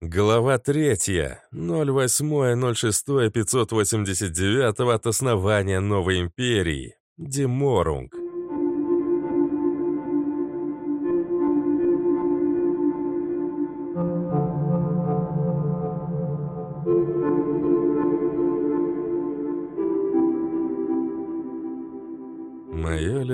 Глава третья. 08.06.589 от основания новой империи. Деморунг.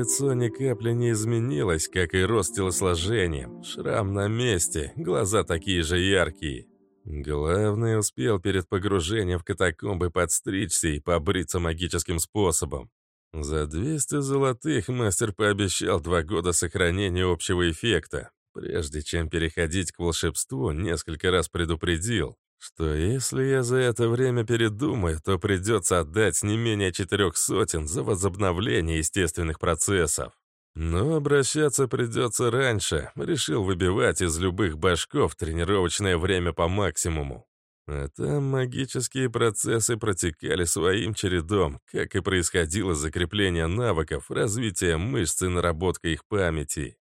Лицо ни капли не изменилось, как и рост телосложения. Шрам на месте, глаза такие же яркие. Главное, успел перед погружением в катакомбы подстричься и побриться магическим способом. За 200 золотых мастер пообещал два года сохранения общего эффекта. Прежде чем переходить к волшебству, несколько раз предупредил, что если я за это время передумаю, то придется отдать не менее четырех сотен за возобновление естественных процессов. Но обращаться придется раньше. Решил выбивать из любых башков тренировочное время по максимуму. А там магические процессы протекали своим чередом, как и происходило закрепление навыков, развитие мышц и наработка их памяти.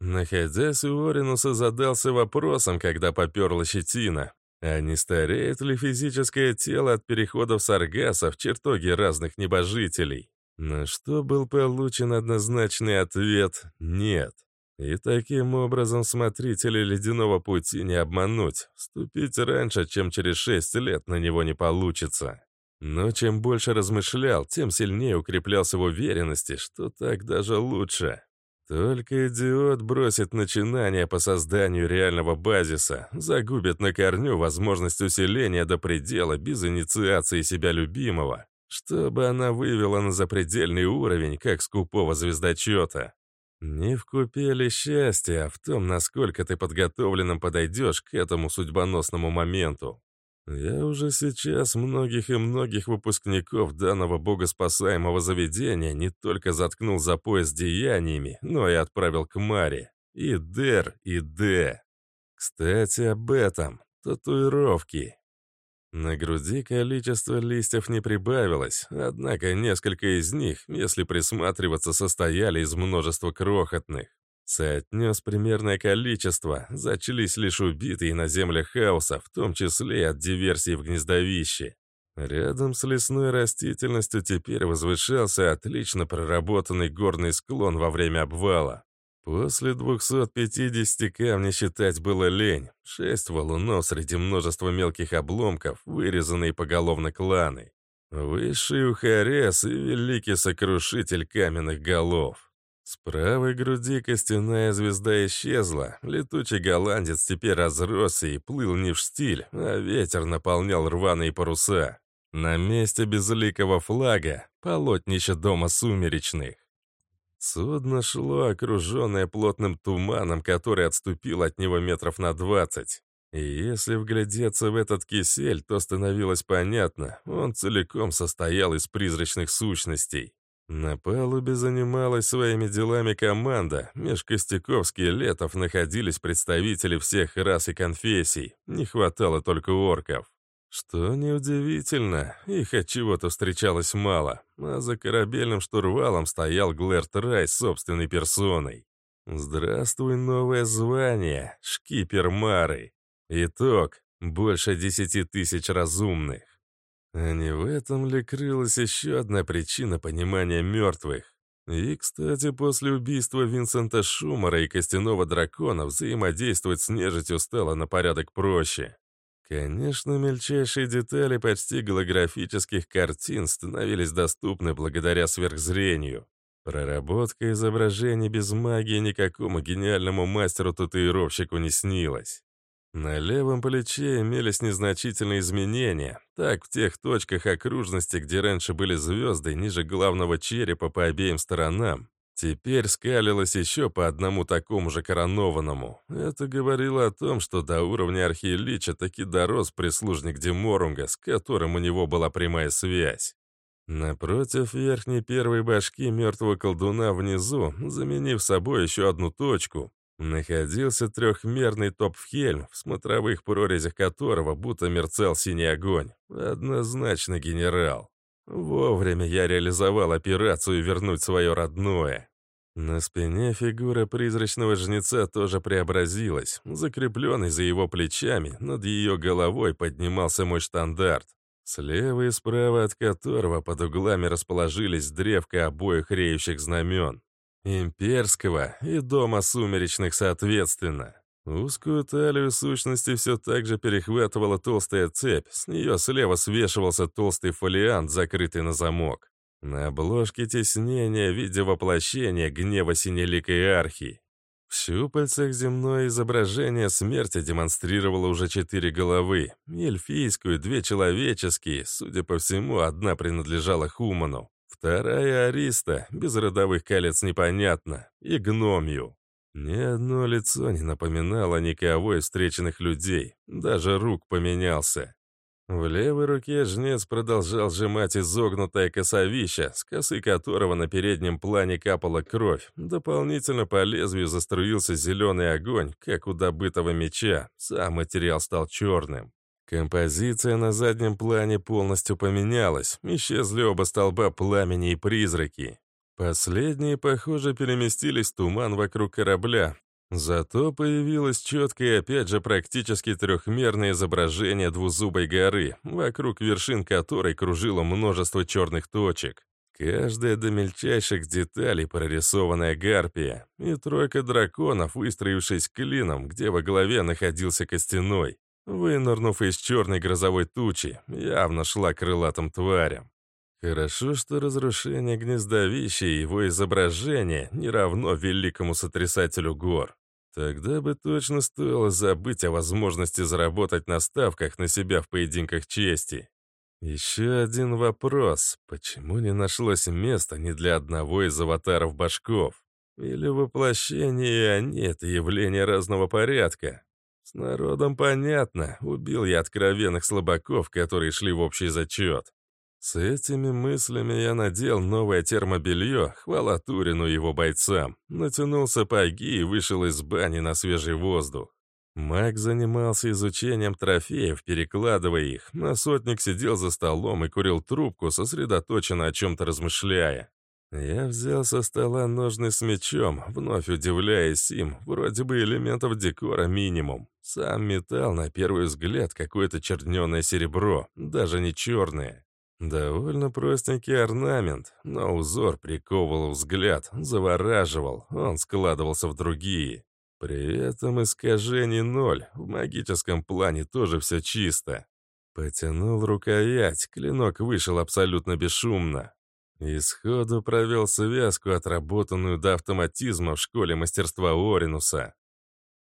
Находясь у Оринуса, задался вопросом, когда поперла щетина. А не стареет ли физическое тело от переходов саргаса в чертоги разных небожителей? На что был получен однозначный ответ «нет». И таким образом смотрители ледяного пути не обмануть. Вступить раньше, чем через шесть лет, на него не получится. Но чем больше размышлял, тем сильнее укреплялся в уверенности, что так даже лучше. Только идиот бросит начинание по созданию реального базиса, загубит на корню возможность усиления до предела без инициации себя любимого, чтобы она вывела на запредельный уровень, как скупого звездочета. Не в купеле счастья, а в том, насколько ты подготовленным подойдешь к этому судьбоносному моменту. Я уже сейчас многих и многих выпускников данного богоспасаемого заведения не только заткнул за пояс деяниями, но и отправил к Маре. И Дер, и Д. Кстати, об этом. Татуировки. На груди количество листьев не прибавилось, однако несколько из них, если присматриваться, состояли из множества крохотных. Соотнес примерное количество, зачались лишь убитые на землях хаоса, в том числе от диверсии в гнездовище. Рядом с лесной растительностью теперь возвышался отлично проработанный горный склон во время обвала. После 250 камней считать было лень. Шесть валунов среди множества мелких обломков, вырезанные поголовно кланы. Высший ухарес и великий сокрушитель каменных голов. С правой груди костяная звезда исчезла. Летучий голландец теперь разросся и плыл не в штиль, а ветер наполнял рваные паруса. На месте безликого флага — полотнище дома сумеречных. Судно шло, окруженное плотным туманом, который отступил от него метров на двадцать. И если вглядеться в этот кисель, то становилось понятно, он целиком состоял из призрачных сущностей. На палубе занималась своими делами команда. Меж костяков скелетов находились представители всех рас и конфессий. Не хватало только орков. Что неудивительно, их от чего-то встречалось мало, а за корабельным штурвалом стоял Глэрт Рай собственной персоной. Здравствуй, новое звание, шкипер Мары. Итог — больше десяти тысяч разумных. А не в этом ли крылась еще одна причина понимания мертвых? И, кстати, после убийства Винсента Шумара и Костяного Дракона взаимодействовать с нежитью стало на порядок проще. Конечно, мельчайшие детали почти голографических картин становились доступны благодаря сверхзрению. Проработка изображений без магии никакому гениальному мастеру-татуировщику не снилась. На левом плече имелись незначительные изменения. Так, в тех точках окружности, где раньше были звезды, ниже главного черепа по обеим сторонам, теперь скалилось еще по одному такому же коронованному. Это говорило о том, что до уровня архиелича таки дорос прислужник Деморунга, с которым у него была прямая связь. Напротив верхней первой башки мертвого колдуна внизу, заменив собой еще одну точку, Находился трехмерный топфхельм, в смотровых прорезях которого будто мерцал синий огонь. Однозначно генерал. Вовремя я реализовал операцию вернуть свое родное. На спине фигура призрачного жнеца тоже преобразилась. Закрепленный за его плечами, над ее головой поднимался мой штандарт. Слева и справа от которого под углами расположились древка обоих реющих знамен. Имперского и Дома Сумеречных соответственно. Узкую талию сущности все так же перехватывала толстая цепь, с нее слева свешивался толстый фолиант, закрытый на замок. На обложке теснения в виде воплощения гнева синеликой архи. В щупальцах земное изображение смерти демонстрировало уже четыре головы. Эльфийскую, две человеческие, судя по всему, одна принадлежала Хуману. Вторая Ариста, без родовых колец непонятно, и гномью. Ни одно лицо не напоминало никого из встреченных людей, даже рук поменялся. В левой руке жнец продолжал сжимать изогнутое косовище, с косы которого на переднем плане капала кровь. Дополнительно по лезвию заструился зеленый огонь, как у добытого меча. Сам материал стал черным. Композиция на заднем плане полностью поменялась. Исчезли оба столба пламени и призраки. Последние, похоже, переместились в туман вокруг корабля, Зато появилось четкое, опять же, практически трехмерное изображение двузубой горы, вокруг вершин которой кружило множество черных точек. Каждая до мельчайших деталей прорисованная гарпия, и тройка драконов, выстроившись клином, где во главе находился костяной, вынырнув из черной грозовой тучи, явно шла крылатым тварям. Хорошо, что разрушение гнездовища и его изображение не равно великому сотрясателю гор. Тогда бы точно стоило забыть о возможности заработать на ставках на себя в поединках чести. Еще один вопрос. Почему не нашлось места ни для одного из аватаров башков? Или воплощение они — это явление разного порядка? С народом понятно. Убил я откровенных слабаков, которые шли в общий зачет. С этими мыслями я надел новое термобелье, хвала Турину и его бойцам, натянул сапоги и вышел из бани на свежий воздух. Маг занимался изучением трофеев, перекладывая их, а сотник сидел за столом и курил трубку, сосредоточенно о чем-то размышляя. Я взял со стола ножны с мечом, вновь удивляясь им, вроде бы элементов декора минимум. Сам металл, на первый взгляд, какое-то черненое серебро, даже не черное. Довольно простенький орнамент, но узор приковывал взгляд, завораживал, он складывался в другие. При этом искажений ноль, в магическом плане тоже все чисто. Потянул рукоять, клинок вышел абсолютно бесшумно. И сходу провел связку, отработанную до автоматизма в школе мастерства Оринуса.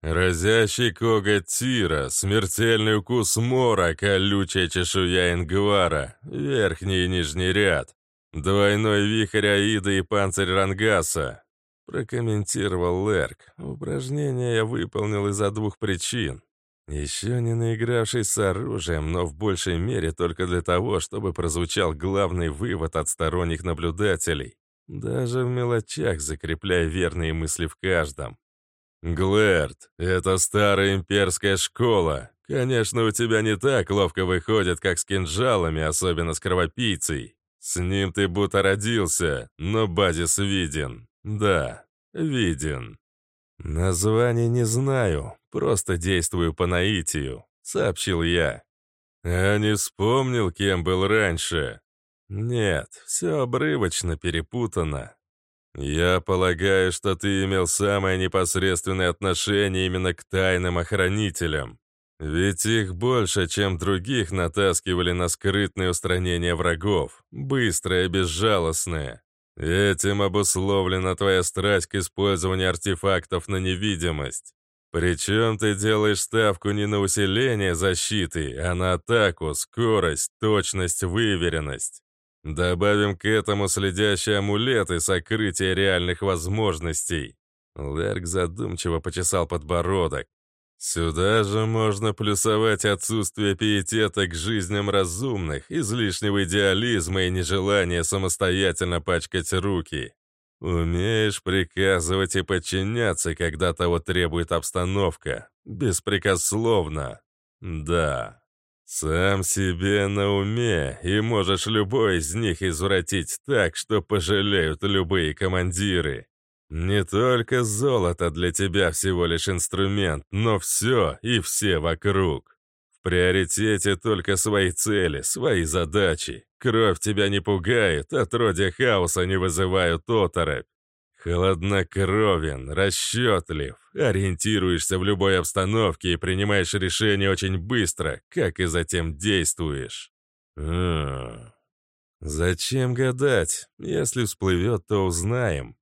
Разящий коготь тира, смертельный укус мора, колючая чешуя ингвара, верхний и нижний ряд, двойной вихрь Аида и панцирь Рангаса. Прокомментировал Лерк. Упражнение я выполнил из-за двух причин. Еще не наигравшись с оружием, но в большей мере только для того, чтобы прозвучал главный вывод от сторонних наблюдателей. Даже в мелочах закрепляя верные мысли в каждом. «Глэрд, это старая имперская школа. Конечно, у тебя не так ловко выходит, как с кинжалами, особенно с кровопийцей. С ним ты будто родился, но базис виден. Да, виден». «Название не знаю, просто действую по наитию», — сообщил я. «А не вспомнил, кем был раньше?» «Нет, все обрывочно перепутано. «Я полагаю, что ты имел самое непосредственное отношение именно к тайным охранителям. Ведь их больше, чем других, натаскивали на скрытное устранение врагов, быстрое и безжалостное. Этим обусловлена твоя страсть к использованию артефактов на невидимость. Причем ты делаешь ставку не на усиление защиты, а на атаку, скорость, точность, выверенность. Добавим к этому следящие амулеты сокрытия реальных возможностей. Лерк задумчиво почесал подбородок. Сюда же можно плюсовать отсутствие пиетета к жизням разумных, излишнего идеализма и нежелания самостоятельно пачкать руки. Умеешь приказывать и подчиняться, когда того требует обстановка. Беспрекословно. Да. «Сам себе на уме, и можешь любой из них извратить так, что пожалеют любые командиры. Не только золото для тебя всего лишь инструмент, но все и все вокруг. В приоритете только свои цели, свои задачи. Кровь тебя не пугает, отродья хаоса не вызывают оторопь. Холоднокровен, расчетлив, ориентируешься в любой обстановке и принимаешь решения очень быстро, как и затем действуешь. Зачем гадать? Если всплывет, то узнаем.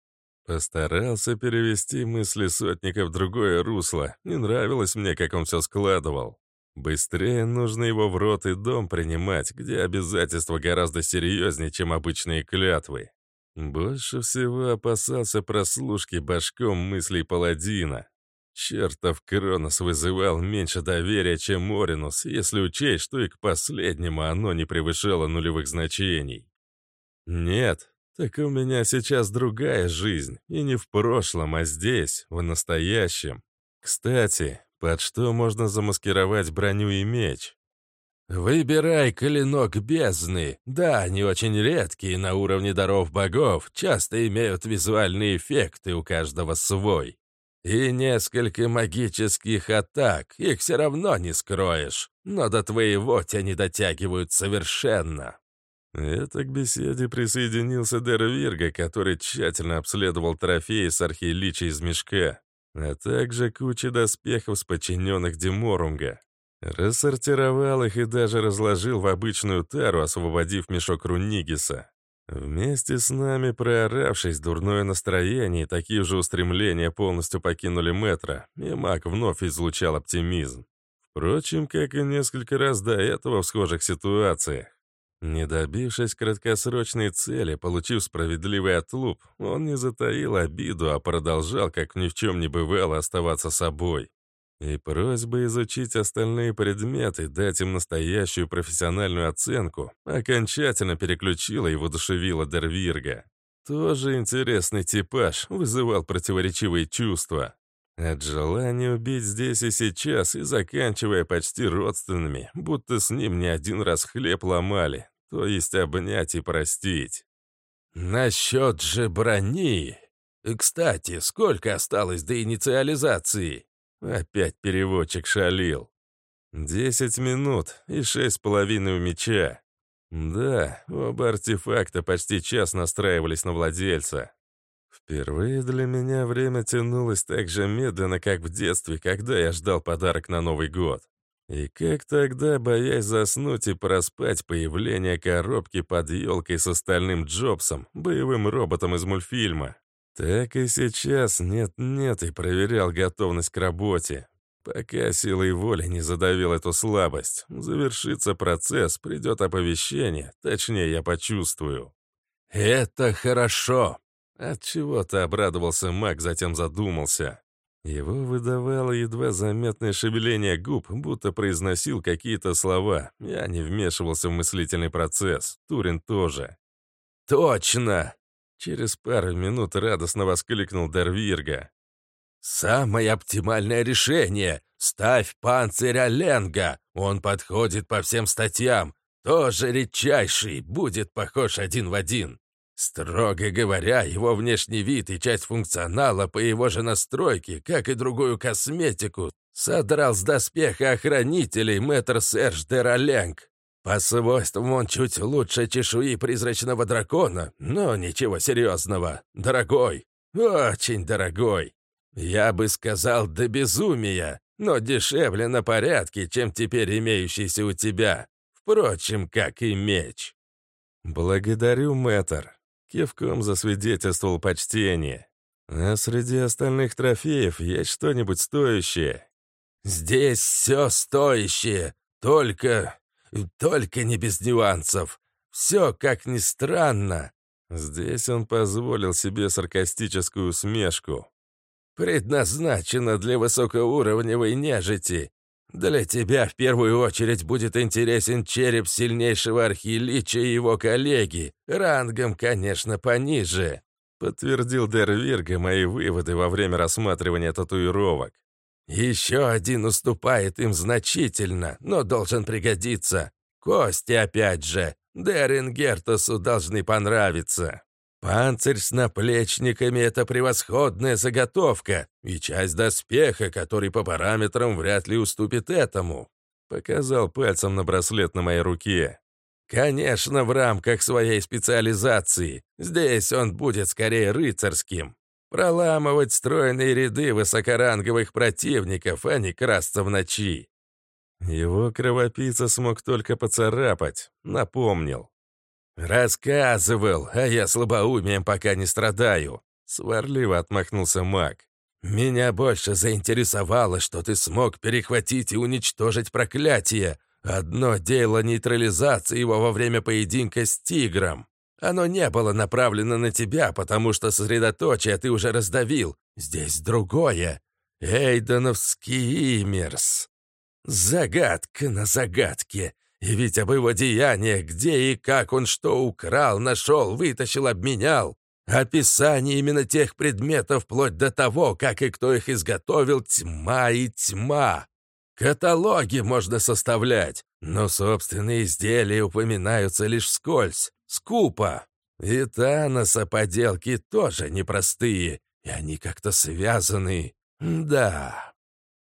Постарался перевести мысли сотника в другое русло. Не нравилось мне, как он все складывал. Быстрее нужно его в рот и дом принимать, где обязательства гораздо серьезнее, чем обычные клятвы. Больше всего опасался прослушки башком мыслей паладина. Чертов Кронос вызывал меньше доверия, чем Оринус, если учесть, что и к последнему оно не превышало нулевых значений. Нет, так у меня сейчас другая жизнь, и не в прошлом, а здесь, в настоящем. Кстати, под что можно замаскировать броню и меч? «Выбирай клинок бездны. Да, они очень редкие на уровне даров богов, часто имеют визуальные эффекты, у каждого свой. И несколько магических атак, их все равно не скроешь, но до твоего тебя не дотягивают совершенно». Это к беседе присоединился Дервирга, который тщательно обследовал трофеи с архиелича из мешка, а также куча доспехов с подчиненных Деморунга. Рассортировал их и даже разложил в обычную тару, освободив мешок Рунигиса. Вместе с нами, прооравшись, дурное настроение и такие же устремления полностью покинули метро, и маг вновь излучал оптимизм. Впрочем, как и несколько раз до этого в схожих ситуациях. Не добившись краткосрочной цели, получив справедливый отлуп, он не затаил обиду, а продолжал, как ни в чем не бывало, оставаться собой. И просьба изучить остальные предметы, дать им настоящую профессиональную оценку, окончательно переключила и воодушевила Дервирга. Тоже интересный типаж, вызывал противоречивые чувства. От желания убить здесь и сейчас и заканчивая почти родственными, будто с ним не один раз хлеб ломали, то есть обнять и простить. «Насчет же брони! Кстати, сколько осталось до инициализации?» Опять переводчик шалил. «Десять минут и шесть с половиной у меча. Да, оба артефакта почти час настраивались на владельца. Впервые для меня время тянулось так же медленно, как в детстве, когда я ждал подарок на Новый год. И как тогда, боясь заснуть и проспать появление коробки под елкой с остальным Джобсом, боевым роботом из мультфильма, так и сейчас нет-нет и проверял готовность к работе. Пока силой воли не задавил эту слабость. Завершится процесс, придет оповещение, точнее я почувствую. «Это хорошо!» Отчего-то обрадовался маг, затем задумался. Его выдавало едва заметное шевеление губ, будто произносил какие-то слова. Я не вмешивался в мыслительный процесс. Турин тоже. «Точно!» Через пару минут радостно воскликнул Дервирга. «Самое оптимальное решение! Ставь панцирь Оленга! Он подходит по всем статьям! Тоже редчайший, будет похож один в один!» Строго говоря, его внешний вид и часть функционала по его же настройке, как и другую косметику, содрал с доспеха охранителей мэтр Серж Дераленг. По свойствам он чуть лучше чешуи призрачного дракона, но ничего серьезного. Дорогой, очень дорогой. Я бы сказал, до безумия, но дешевле на порядке, чем теперь имеющийся у тебя. Впрочем, как и меч. Благодарю, мэтр. Кивком засвидетельствовал почтение. А среди остальных трофеев есть что-нибудь стоящее? Здесь все стоящее, только... только не без нюансов. Все, как ни странно. Здесь он позволил себе саркастическую усмешку. «Предназначено для высокоуровневой нежити, для тебя в первую очередь будет интересен череп сильнейшего архилича и его коллеги, рангом, конечно, пониже», — подтвердил Дервирга мои выводы во время рассматривания татуировок. «Еще один уступает им значительно, но должен пригодиться. Кости опять же, Дерин Гертусу должны понравиться». Панцирь с наплечниками — это превосходная заготовка и часть доспеха, который по параметрам вряд ли уступит этому. Показал пальцем на браслет на моей руке. Конечно, в рамках своей специализации. Здесь он будет скорее рыцарским. Проламывать стройные ряды высокоранговых противников, а не красться в ночи. Его кровопийца смог только поцарапать, напомнил. «Рассказывал, а я слабоумием пока не страдаю», — сварливо отмахнулся маг. «Меня больше заинтересовало, что ты смог перехватить и уничтожить проклятие. Одно дело нейтрализации его во время поединка с тигром. Оно не было направлено на тебя, потому что сосредоточие ты уже раздавил. Здесь другое. Эйденовский Имерс. Загадка на загадке. И ведь об его деяниях, где и как он что украл, нашел, вытащил, обменял. Описание именно тех предметов, вплоть до того, как и кто их изготовил, тьма и тьма. Каталоги можно составлять, но собственные изделия упоминаются лишь вскользь, скупо. И Таноса поделки тоже непростые, и они как-то связаны. Да.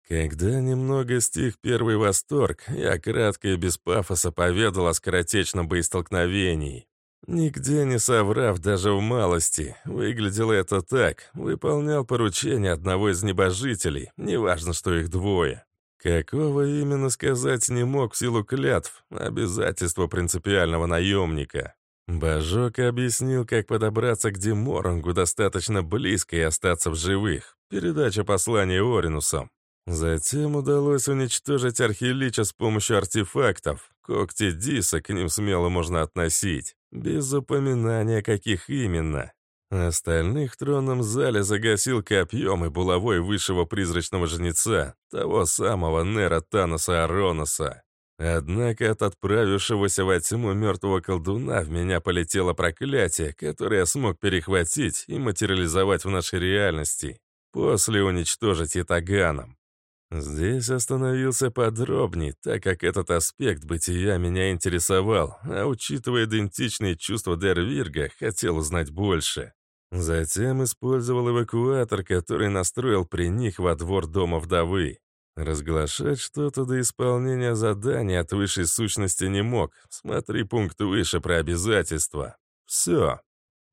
Когда немного стих первый восторг, я кратко и без пафоса поведал о скоротечном боестолкновении. Нигде не соврав даже в малости, выглядело это так, выполнял поручение одного из небожителей, неважно, что их двое. Какого именно сказать не мог в силу клятв, обязательства принципиального наемника. Божок объяснил, как подобраться к Диморангу достаточно близко и остаться в живых. Передача послания Оринусом. Затем удалось уничтожить Архилича с помощью артефактов. Когти Диса к ним смело можно относить, без упоминания, каких именно. Остальных в тронном зале загасил копьем и булавой высшего призрачного жнеца, того самого Нера Таноса Ароноса. Однако от отправившегося во тьму мертвого колдуна в меня полетело проклятие, которое я смог перехватить и материализовать в нашей реальности, после уничтожить ятаганом. Здесь остановился подробней, так как этот аспект бытия меня интересовал, а учитывая идентичные чувства Дервирга, хотел узнать больше. Затем использовал эвакуатор, который настроил при них во двор дома вдовы. Разглашать что-то до исполнения задания от высшей сущности не мог. Смотри пункт выше про обязательства. Все.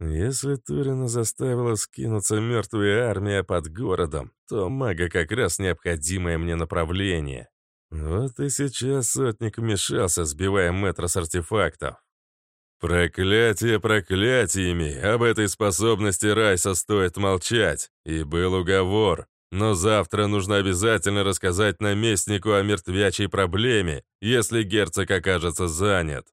Если Турина заставила скинуться мертвая армия под городом, то мага как раз необходимое мне направление. Вот и сейчас сотник вмешался, сбивая метро с артефактов. Проклятие проклятиями, об этой способности Райса стоит молчать. И был уговор. Но завтра нужно обязательно рассказать наместнику о мертвячей проблеме, если герцог окажется занят.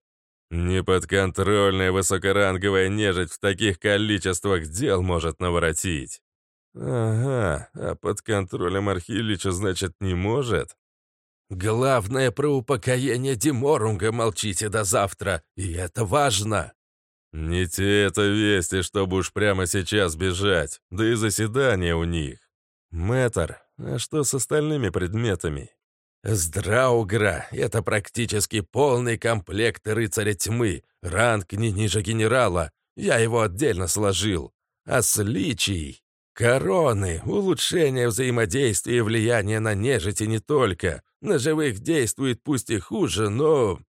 Неподконтрольная высокоранговая нежить в таких количествах дел может наворотить. Ага, а под контролем Архилича, значит, не может? Главное, про упокоение Диморунга молчите до завтра, и это важно. Не те это вести, чтобы уж прямо сейчас бежать, да и заседание у них. Мэтр, а что с остальными предметами? С Драугра это практически полный комплект рыцаря тьмы, ранг не ниже генерала, я его отдельно сложил. А с личий Короны, улучшение взаимодействия и влияния на нежити не только. На живых действует пусть и хуже, но...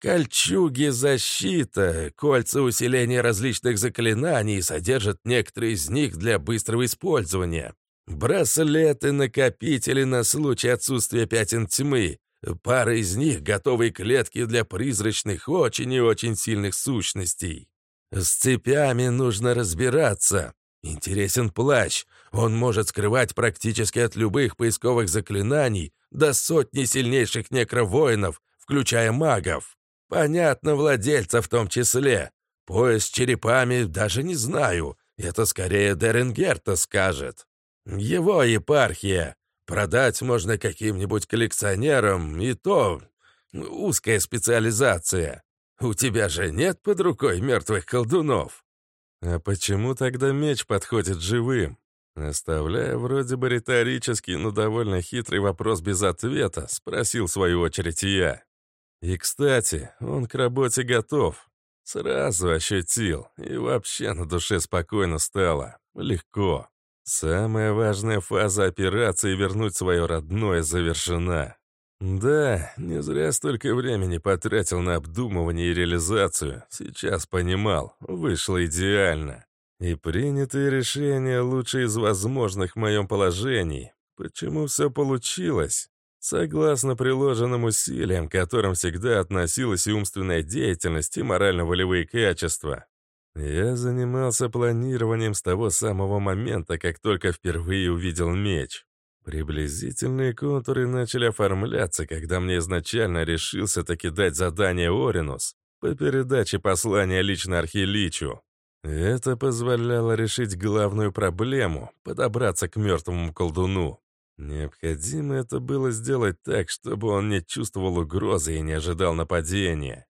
Кольчуги защита, кольца усиления различных заклинаний содержат некоторые из них для быстрого использования. Браслеты-накопители на случай отсутствия пятен тьмы. Пара из них — готовые клетки для призрачных очень и очень сильных сущностей. С цепями нужно разбираться. Интересен плащ. Он может скрывать практически от любых поисковых заклинаний до сотни сильнейших некровоинов, включая магов. Понятно, владельца в том числе. Пояс с черепами даже не знаю. Это скорее Деренгерта скажет. Его епархия. Продать можно каким-нибудь коллекционерам, и то узкая специализация. У тебя же нет под рукой мертвых колдунов. А почему тогда меч подходит живым? Оставляя вроде бы риторический, но довольно хитрый вопрос без ответа, спросил в свою очередь я. И, кстати, он к работе готов. Сразу ощутил, и вообще на душе спокойно стало. Легко. Самая важная фаза операции вернуть свое родное завершена. Да, не зря столько времени потратил на обдумывание и реализацию. Сейчас понимал, вышло идеально. И принятые решения лучшие из возможных в моем положении. Почему все получилось? Согласно приложенным усилиям, к которым всегда относилась и умственная деятельность, и морально-волевые качества. Я занимался планированием с того самого момента, как только впервые увидел меч. Приблизительные контуры начали оформляться, когда мне изначально решился таки дать задание Оринус по передаче послания лично Архиличу. Это позволяло решить главную проблему — подобраться к мертвому колдуну. Необходимо это было сделать так, чтобы он не чувствовал угрозы и не ожидал нападения.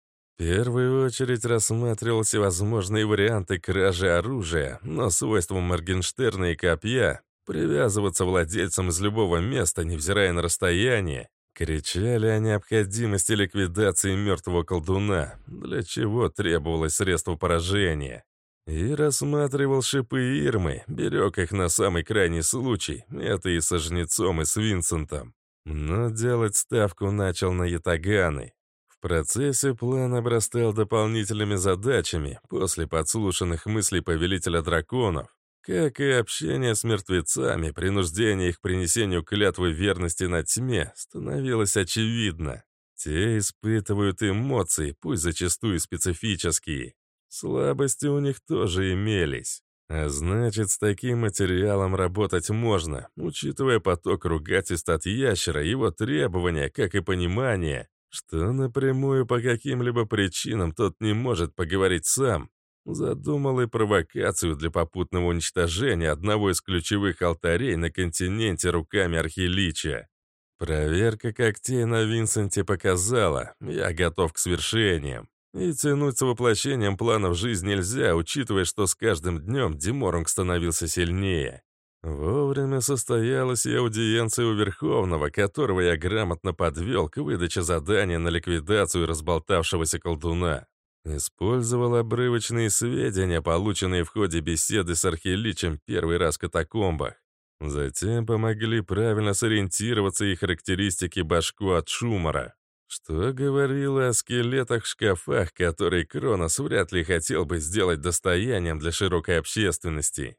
Первую очередь рассматривал всевозможные варианты кражи оружия, но свойством Моргенштерна и копья привязываться владельцам из любого места, невзирая на расстояние, кричали о необходимости ликвидации мертвого колдуна, для чего требовалось средство поражения. И рассматривал шипы Ирмы, берег их на самый крайний случай, это и со Жнецом, и с Винсентом. Но делать ставку начал на ятаганы. Процессе план обрастал дополнительными задачами после подслушанных мыслей повелителя драконов, как и общение с мертвецами, принуждение их к принесению клятвы верности на тьме становилось очевидно. Те испытывают эмоции, пусть зачастую специфические. Слабости у них тоже имелись. А значит, с таким материалом работать можно, учитывая поток ругательств от ящера, его требования, как и понимание, что напрямую по каким-либо причинам тот не может поговорить сам. Задумал и провокацию для попутного уничтожения одного из ключевых алтарей на континенте руками Архилича. Проверка когтей на Винсенте показала, я готов к свершениям. И тянуть с воплощением планов жизни нельзя, учитывая, что с каждым днем Диморонг становился сильнее. Вовремя состоялась и аудиенция у Верховного, которого я грамотно подвел к выдаче задания на ликвидацию разболтавшегося колдуна. Использовал обрывочные сведения, полученные в ходе беседы с Архиличем первый раз в катакомбах. Затем помогли правильно сориентироваться и характеристики башку от Шумара. Что говорило о скелетах в шкафах, которые Кронос вряд ли хотел бы сделать достоянием для широкой общественности.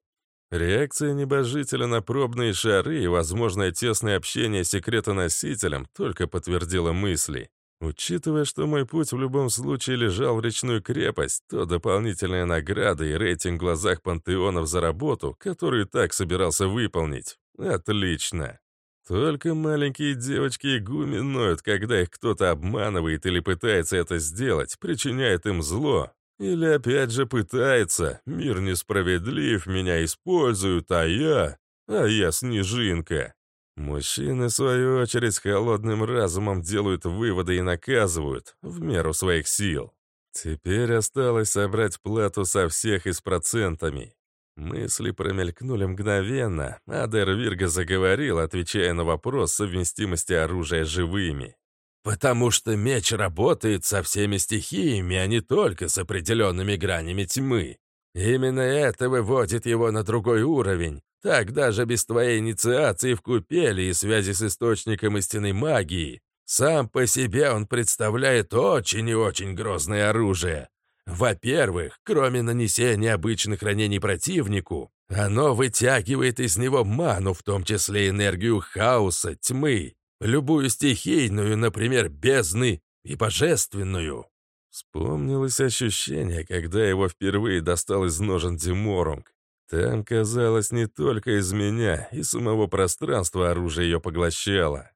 Реакция небожителя на пробные шары и возможное тесное общение с секретоносителем только подтвердила мысли. Учитывая, что мой путь в любом случае лежал в речную крепость, то дополнительная награда и рейтинг в глазах пантеонов за работу, которую так собирался выполнить. Отлично. Только маленькие девочки и гуми ноют, когда их кто-то обманывает или пытается это сделать, причиняет им зло. Или опять же пытается. Мир несправедлив, меня используют, а я... А я снежинка. Мужчины, в свою очередь, холодным разумом делают выводы и наказывают, в меру своих сил. Теперь осталось собрать плату со всех и с процентами. Мысли промелькнули мгновенно, а Дервирга заговорил, отвечая на вопрос совместимости оружия живыми. «Потому что меч работает со всеми стихиями, а не только с определенными гранями тьмы. Именно это выводит его на другой уровень. Так даже без твоей инициации в купели и связи с источником истинной магии, сам по себе он представляет очень и очень грозное оружие. Во-первых, кроме нанесения обычных ранений противнику, оно вытягивает из него ману, в том числе энергию хаоса, тьмы, любую стихийную, например, бездны и божественную. Вспомнилось ощущение, когда его впервые достал из ножен Диморунг. Там, казалось, не только из меня, и самого пространства оружие ее поглощало.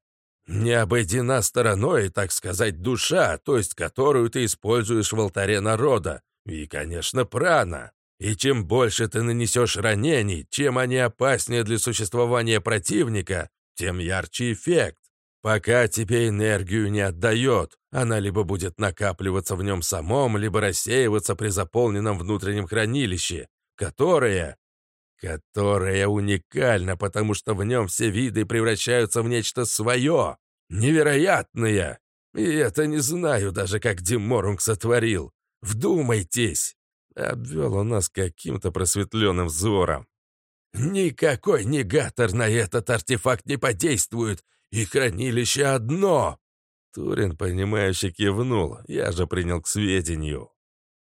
Не обойдена стороной, так сказать, душа, то есть которую ты используешь в алтаре народа. И, конечно, прана. И чем больше ты нанесешь ранений, чем они опаснее для существования противника, тем ярче эффект. Пока тебе энергию не отдает, она либо будет накапливаться в нем самом, либо рассеиваться при заполненном внутреннем хранилище, которое которое уникально, потому что в нем все виды превращаются в нечто свое, невероятное. И это не знаю даже, как Диморунг сотворил. Вдумайтесь!» Обвел он нас каким-то просветленным взором. «Никакой негатор на этот артефакт не подействует, и хранилище одно!» Турин, понимающе кивнул, я же принял к сведению.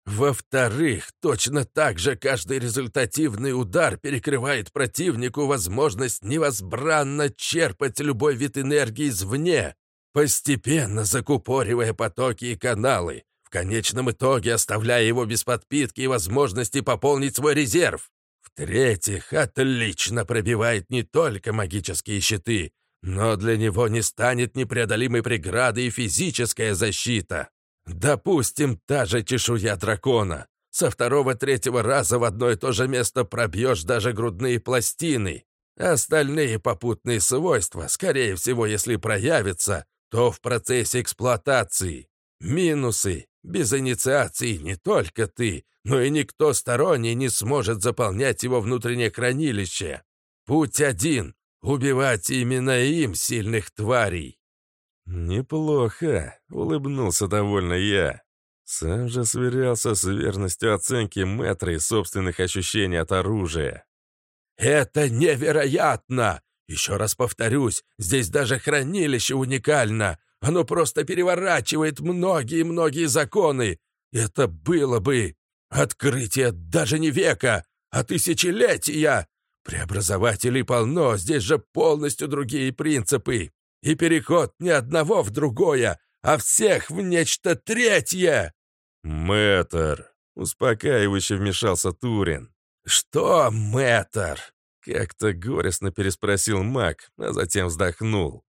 Во-вторых, точно так же каждый результативный удар перекрывает противнику возможность невозбранно черпать любой вид энергии извне, постепенно закупоривая потоки и каналы, в конечном итоге оставляя его без подпитки и возможности пополнить свой резерв. В-третьих, отлично пробивает не только магические щиты, но для него не станет непреодолимой преградой и физическая защита. Допустим, та же чешуя дракона. Со второго-третьего раза в одно и то же место пробьешь даже грудные пластины. Остальные попутные свойства, скорее всего, если проявятся, то в процессе эксплуатации. Минусы. Без инициации не только ты, но и никто сторонний не сможет заполнять его внутреннее хранилище. Путь один — убивать именно им сильных тварей. «Неплохо», — улыбнулся довольно я. Сам же сверялся с верностью оценки метра и собственных ощущений от оружия. «Это невероятно! Еще раз повторюсь, здесь даже хранилище уникально. Оно просто переворачивает многие-многие законы. Это было бы открытие даже не века, а тысячелетия. Преобразователей полно, здесь же полностью другие принципы и переход не одного в другое, а всех в нечто третье!» «Мэтр!» — успокаивающе вмешался Турин. «Что, мэтр?» — как-то горестно переспросил маг, а затем вздохнул.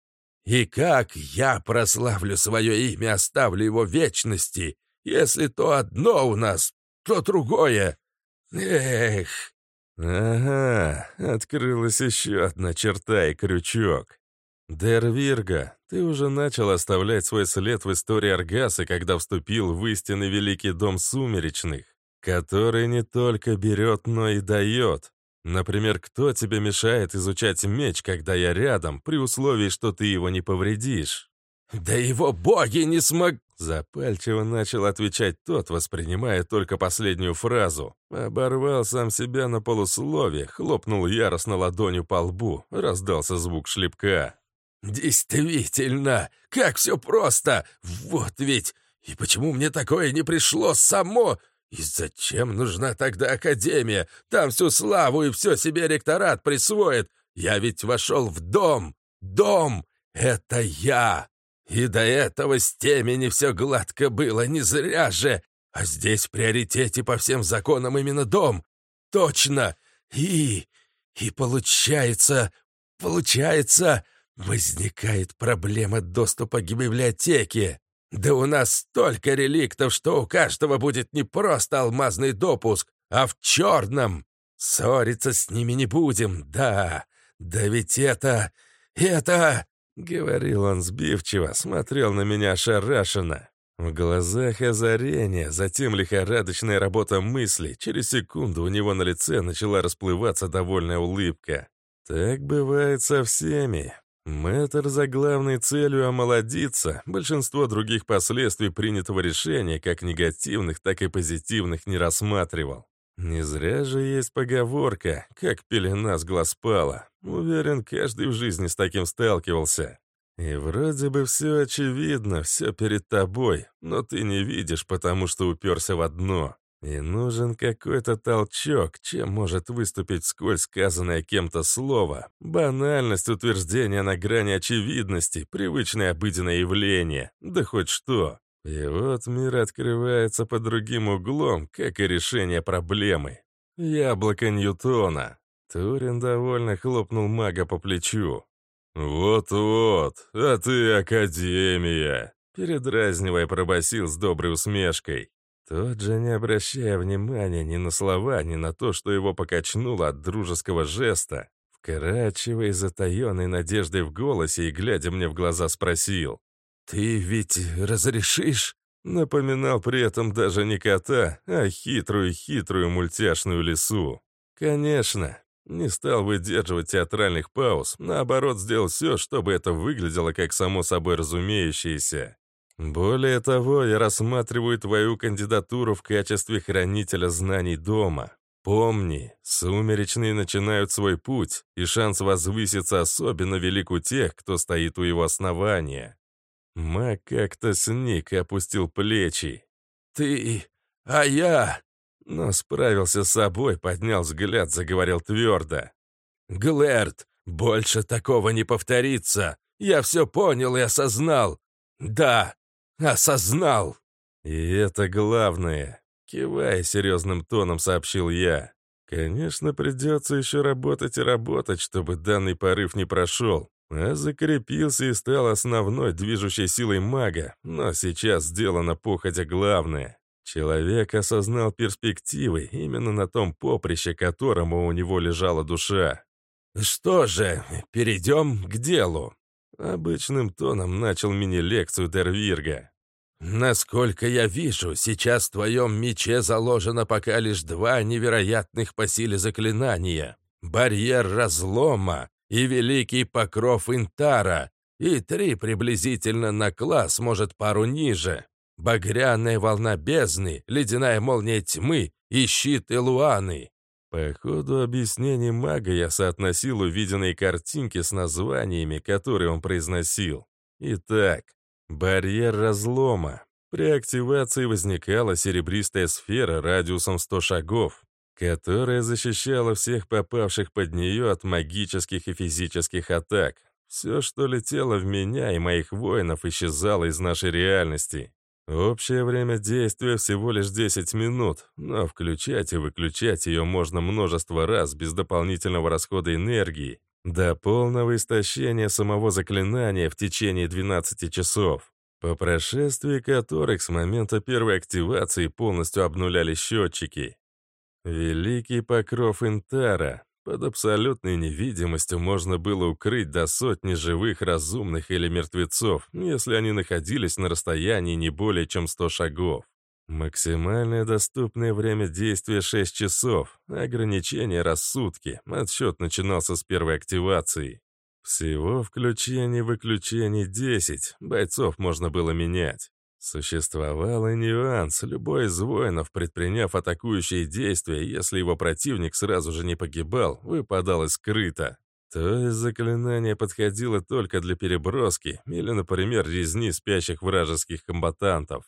«И как я прославлю свое имя, оставлю его вечности, если то одно у нас, то другое? Эх!» «Ага, открылась еще одна черта и крючок. «Дервирга, ты уже начал оставлять свой след в истории Аргаса, когда вступил в истинный великий дом сумеречных, который не только берет, но и дает. Например, кто тебе мешает изучать меч, когда я рядом, при условии, что ты его не повредишь?» «Да его боги не смог...» Запальчиво начал отвечать тот, воспринимая только последнюю фразу. Оборвал сам себя на полусловие, хлопнул яростно ладонью по лбу, раздался звук шлепка. «Действительно! Как все просто! Вот ведь! И почему мне такое не пришло само? И зачем нужна тогда Академия? Там всю славу и все себе ректорат присвоит! Я ведь вошел в дом! Дом! Это я! И до этого с темени все гладко было, не зря же! А здесь в приоритете по всем законам именно дом! Точно! И... и получается... получается... Возникает проблема доступа к библиотеке. Да у нас столько реликтов, что у каждого будет не просто алмазный допуск, а в черном. Ссориться с ними не будем, да. Да ведь это... это...» Говорил он сбивчиво, смотрел на меня ошарашенно. В глазах озарение, затем лихорадочная работа мысли. Через секунду у него на лице начала расплываться довольная улыбка. Так бывает со всеми. Мэтр за главной целью омолодиться, большинство других последствий принятого решения, как негативных, так и позитивных, не рассматривал. Не зря же есть поговорка, как пелена с глаз пала. Уверен, каждый в жизни с таким сталкивался. И вроде бы все очевидно, все перед тобой, но ты не видишь, потому что уперся в одно. И нужен какой-то толчок, чем может выступить вскользь сказанное кем-то слово. Банальность утверждения на грани очевидности, привычное обыденное явление, да хоть что. И вот мир открывается под другим углом, как и решение проблемы. Яблоко Ньютона. Турин довольно хлопнул мага по плечу. «Вот-вот, а ты Академия!» Передразнивая, пробасил с доброй усмешкой. Тот же, не обращая внимания ни на слова, ни на то, что его покачнуло от дружеского жеста, вкорачивая затаенной надеждой в голосе и, глядя мне в глаза, спросил. «Ты ведь разрешишь?» Напоминал при этом даже не кота, а хитрую-хитрую мультяшную лису. «Конечно». Не стал выдерживать театральных пауз, наоборот, сделал все, чтобы это выглядело как само собой разумеющееся. Более того, я рассматриваю твою кандидатуру в качестве хранителя знаний дома. Помни, сумеречные начинают свой путь, и шанс возвыситься особенно велик у тех, кто стоит у его основания. Мак как-то сник и опустил плечи. «Ты... а я...» Но справился с собой, поднял взгляд, заговорил твердо. «Глэрд, больше такого не повторится. Я все понял и осознал. Да, осознал». И это главное. Кивая серьезным тоном, сообщил я. «Конечно, придется еще работать и работать, чтобы данный порыв не прошел, а закрепился и стал основной движущей силой мага, но сейчас сделано походя главное. Человек осознал перспективы именно на том поприще, которому у него лежала душа. «Что же, перейдем к делу?» Обычным тоном начал мини-лекцию Дервирга. «Насколько я вижу, сейчас в твоем мече заложено пока лишь два невероятных по силе заклинания. Барьер разлома и Великий Покров Интара, и три приблизительно на класс, может, пару ниже. Багряная волна бездны, ледяная молния тьмы и щит Элуаны. По ходу объяснений мага я соотносил увиденные картинки с названиями, которые он произносил. Итак, Барьер разлома. При активации возникала серебристая сфера радиусом 100 шагов, которая защищала всех попавших под нее от магических и физических атак. Все, что летело в меня и моих воинов, исчезало из нашей реальности. Общее время действия всего лишь 10 минут, но включать и выключать ее можно множество раз без дополнительного расхода энергии, до полного истощения самого заклинания в течение 12 часов, по прошествии которых с момента первой активации полностью обнулялись счетчики. Великий покров Интара. Под абсолютной невидимостью можно было укрыть до сотни живых, разумных или мертвецов, если они находились на расстоянии не более чем 100 шагов. Максимальное доступное время действия 6 часов, ограничение рассудки, отсчет начинался с первой активации. Всего включений-выключений 10, бойцов можно было менять. Существовал и нюанс, любой из воинов, предприняв атакующие действия, если его противник сразу же не погибал, выпадал скрыто. То есть заклинание подходило только для переброски или, например, резни спящих вражеских комбатантов.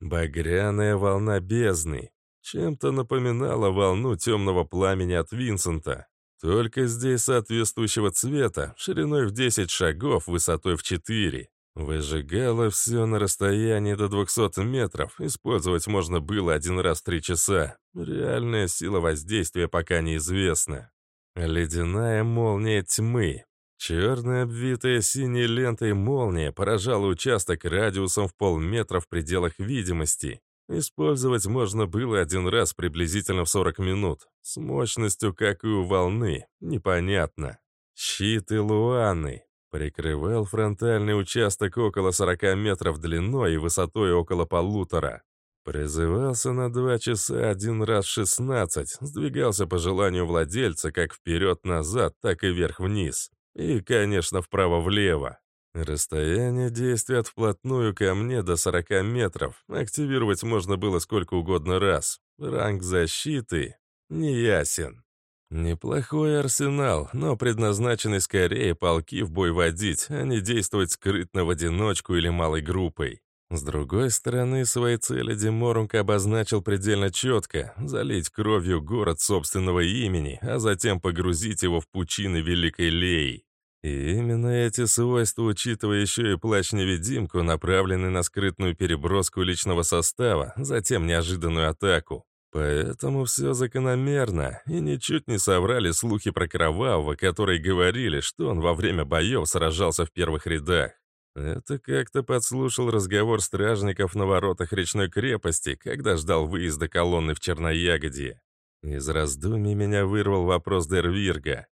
Багряная волна бездны. Чем-то напоминала волну темного пламени от Винсента. Только здесь соответствующего цвета, шириной в 10 шагов, высотой в 4. Выжигало все на расстоянии до 200 метров. Использовать можно было один раз в 3 часа. Реальная сила воздействия пока неизвестна. Ледяная молния тьмы. Черная, обвитая синей лентой молния поражала участок радиусом в полметра в пределах видимости. Использовать можно было один раз приблизительно в 40 минут. С мощностью, как и у волны, непонятно. Щит и луаны. Прикрывал фронтальный участок около 40 метров длиной и высотой около полутора. Призывался на два часа один раз 16, сдвигался по желанию владельца как вперед-назад, так и вверх-вниз. И, конечно, вправо-влево. Расстояние действия от вплотную ко мне до 40 метров. Активировать можно было сколько угодно раз. Ранг защиты неясен. Неплохой арсенал, но предназначенный скорее полки в бой водить, а не действовать скрытно в одиночку или малой группой. С другой стороны, свои цели Деморунг обозначил предельно четко – залить кровью город собственного имени, а затем погрузить его в пучины Великой Леи. И именно эти свойства, учитывая еще и плащ-невидимку, направлены на скрытную переброску личного состава, затем неожиданную атаку. Поэтому все закономерно, и ничуть не соврали слухи про Кровавого, которые говорили, что он во время боев сражался в первых рядах. Это как-то подслушал разговор стражников на воротах речной крепости, когда ждал выезда колонны в Черноягоде. Из раздумий меня вырвал вопрос Дервирга.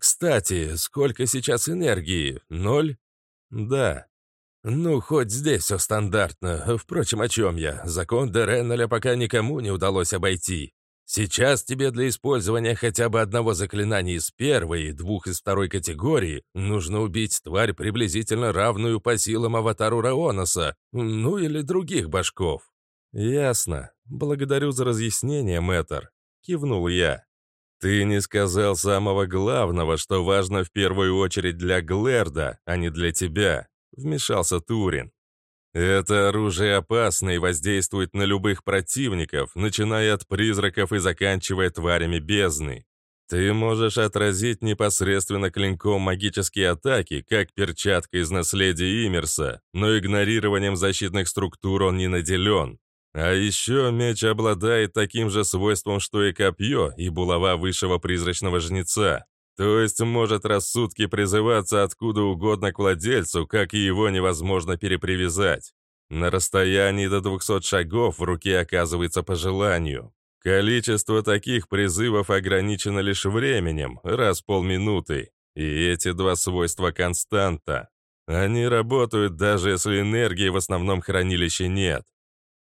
«Кстати, сколько сейчас энергии? Ноль?» «Да». «Ну, хоть здесь все стандартно. Впрочем, о чем я? Закон Дереннеля пока никому не удалось обойти. Сейчас тебе для использования хотя бы одного заклинания из первой и двух из второй категории нужно убить тварь, приблизительно равную по силам аватару Раоноса, ну или других башков». «Ясно. Благодарю за разъяснение, мэтр», — кивнул я. «Ты не сказал самого главного, что важно в первую очередь для Глэрда, а не для тебя», — вмешался Турин. «Это оружие опасно и воздействует на любых противников, начиная от призраков и заканчивая тварями бездны. Ты можешь отразить непосредственно клинком магические атаки, как перчатка из наследия Имерса, но игнорированием защитных структур он не наделен. А еще меч обладает таким же свойством, что и копье, и булава высшего призрачного жнеца. То есть может рассудки призываться откуда угодно к владельцу, как и его невозможно перепривязать. На расстоянии до 200 шагов в руке оказывается по желанию. Количество таких призывов ограничено лишь временем, раз полминуты. И эти два свойства константа. Они работают даже если энергии в основном хранилище нет.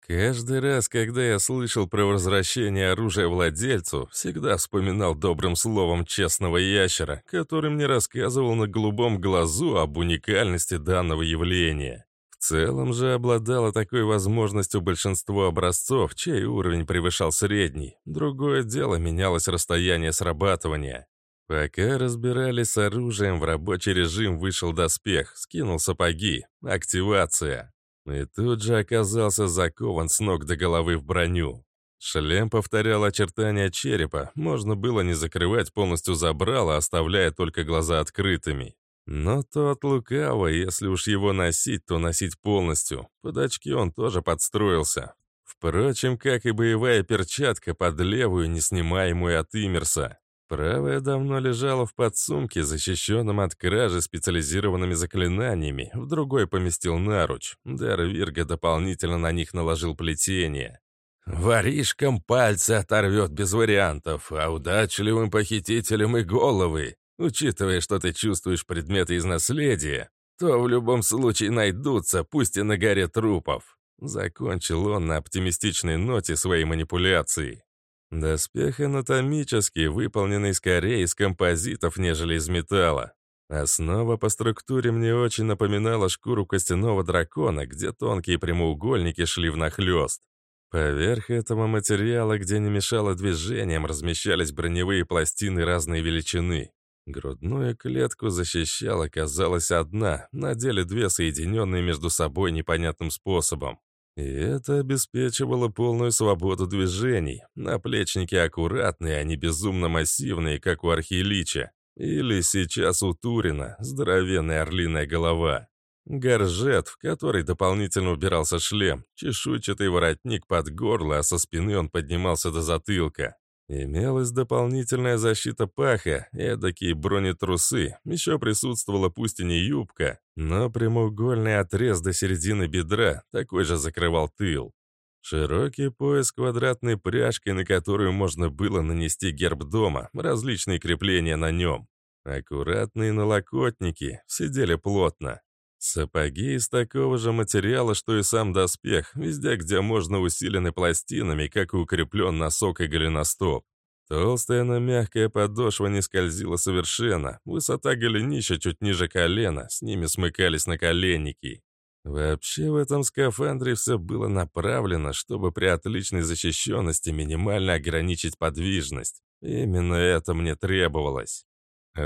Каждый раз, когда я слышал про возвращение оружия владельцу, всегда вспоминал добрым словом честного ящера, который мне рассказывал на голубом глазу об уникальности данного явления. В целом же обладало такой возможностью большинство образцов, чей уровень превышал средний. Другое дело менялось расстояние срабатывания. Пока разбирались с оружием, в рабочий режим вышел доспех, скинул сапоги. Активация. И тут же оказался закован с ног до головы в броню. Шлем повторял очертания черепа, можно было не закрывать полностью забрало, оставляя только глаза открытыми. Но тот лукаво, если уж его носить, то носить полностью. Под очки он тоже подстроился. Впрочем, как и боевая перчатка под левую, неснимаемую от Имерса. Правая давно лежала в подсумке, защищенном от кражи специализированными заклинаниями, в другой поместил наруч. Дар Вирга дополнительно на них наложил плетение. «Воришкам пальцы оторвет без вариантов, а удачливым похитителям и головы. Учитывая, что ты чувствуешь предметы из наследия, то в любом случае найдутся, пусть и на горе трупов». Закончил он на оптимистичной ноте своей манипуляции. Доспех анатомический, выполненный скорее из композитов, нежели из металла. Основа по структуре мне очень напоминала шкуру костяного дракона, где тонкие прямоугольники шли внахлёст. Поверх этого материала, где не мешало движениям, размещались броневые пластины разной величины. Грудную клетку защищала, казалось, одна, на деле две соединенные между собой непонятным способом. И это обеспечивало полную свободу движений. Наплечники аккуратные, а не безумно массивные, как у архиелича. Или сейчас у Турина, здоровенная орлиная голова. Горжет, в который дополнительно убирался шлем, чешуйчатый воротник под горло, а со спины он поднимался до затылка. Имелась дополнительная защита паха, эдакие бронетрусы, еще присутствовала пусть и не юбка, но прямоугольный отрез до середины бедра такой же закрывал тыл. Широкий пояс квадратной пряжкой, на которую можно было нанести герб дома, различные крепления на нем. Аккуратные налокотники, сидели плотно. Сапоги из такого же материала, что и сам доспех, везде, где можно усилены пластинами, как и укреплен носок и голеностоп. Толстая, но мягкая подошва не скользила совершенно, высота голенища чуть ниже колена, с ними смыкались наколенники. Вообще в этом скафандре все было направлено, чтобы при отличной защищенности минимально ограничить подвижность. Именно это мне требовалось.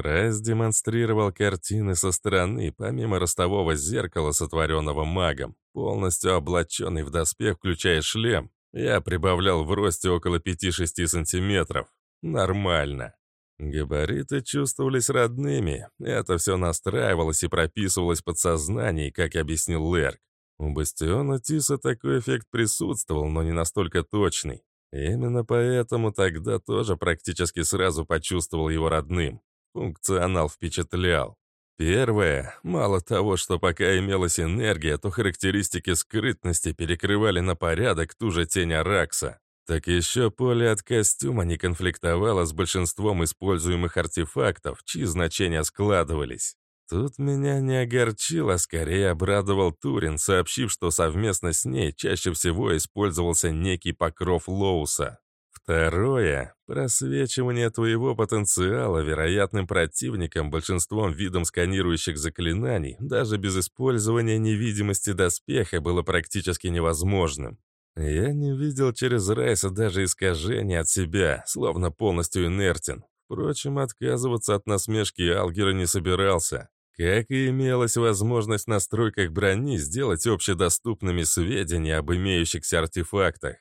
Райс демонстрировал картины со стороны, помимо ростового зеркала, сотворенного магом, полностью облаченный в доспех, включая шлем. Я прибавлял в росте около 5-6 сантиметров. Нормально. Габариты чувствовались родными. Это все настраивалось и прописывалось в подсознании, как объяснил Лерк. У Бастиона Тиса такой эффект присутствовал, но не настолько точный. Именно поэтому тогда тоже практически сразу почувствовал его родным. Функционал впечатлял. Первое, мало того, что пока имелась энергия, то характеристики скрытности перекрывали на порядок ту же тень Аракса. Так еще поле от костюма не конфликтовало с большинством используемых артефактов, чьи значения складывались. Тут меня не огорчило, скорее обрадовал Турин, сообщив, что совместно с ней чаще всего использовался некий покров Лоуса Второе. Просвечивание твоего потенциала вероятным противником большинством видом сканирующих заклинаний даже без использования невидимости доспеха было практически невозможным. Я не видел через Райса даже искажения от себя, словно полностью инертен. Впрочем, отказываться от насмешки Алгера не собирался. Как и имелась возможность на стройках брони сделать общедоступными сведения об имеющихся артефактах.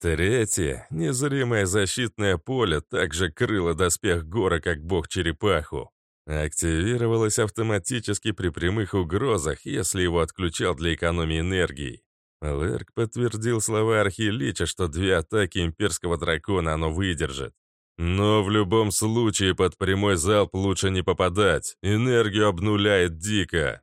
Третье. Незримое защитное поле также крыло доспех Гора, как бог-черепаху. Активировалось автоматически при прямых угрозах, если его отключал для экономии энергии. Лерк подтвердил слова Архилича, что две атаки имперского дракона оно выдержит. Но в любом случае под прямой залп лучше не попадать. Энергию обнуляет дико.